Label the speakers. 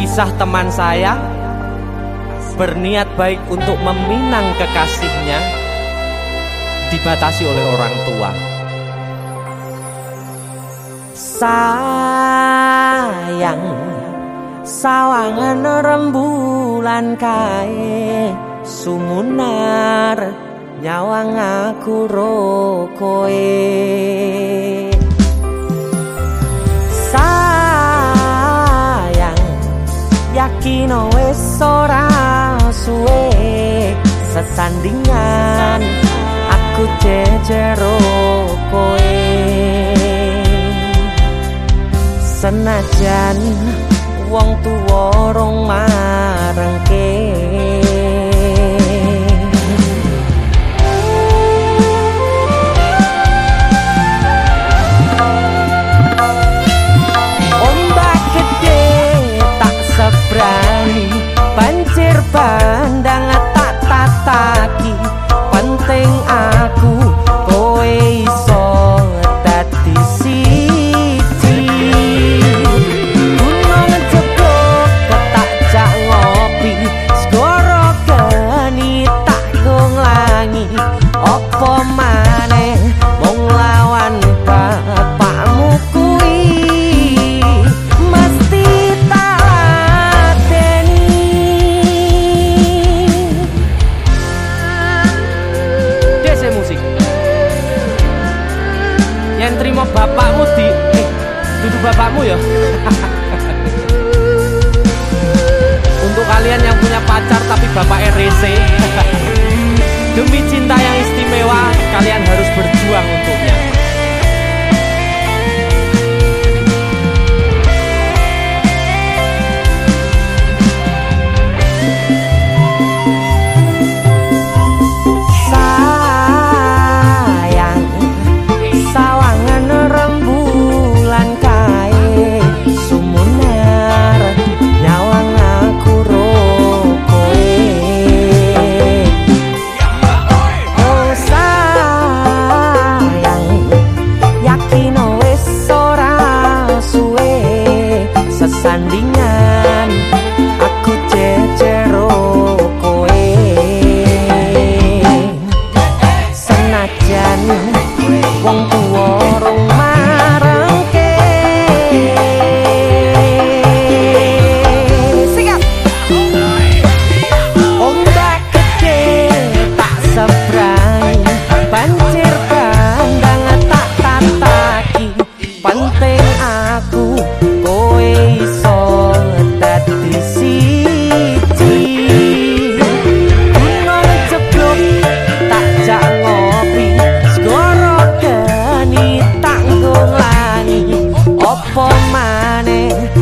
Speaker 1: kisah teman saya berniat baik untuk meminang kekasihnya dibatasi oleh orang tua. Sayang sawangan rembulan kae sumunar nyawang aku rokoe yakin wis ora suwe sesandingan. Aku jejero koe senajan wong tuwa rong lang bapakmu di eh duduk bapakmu ya? Untuk kalian yang punya pacar tapi bapak RC demi cinta yang istimewa kalian harus ber sandingan aku cecero koe. Senajan wong tuwa rung marangke. Sikat ombe kece tak sebrang pancir pandang tak tataki penting opo maneh?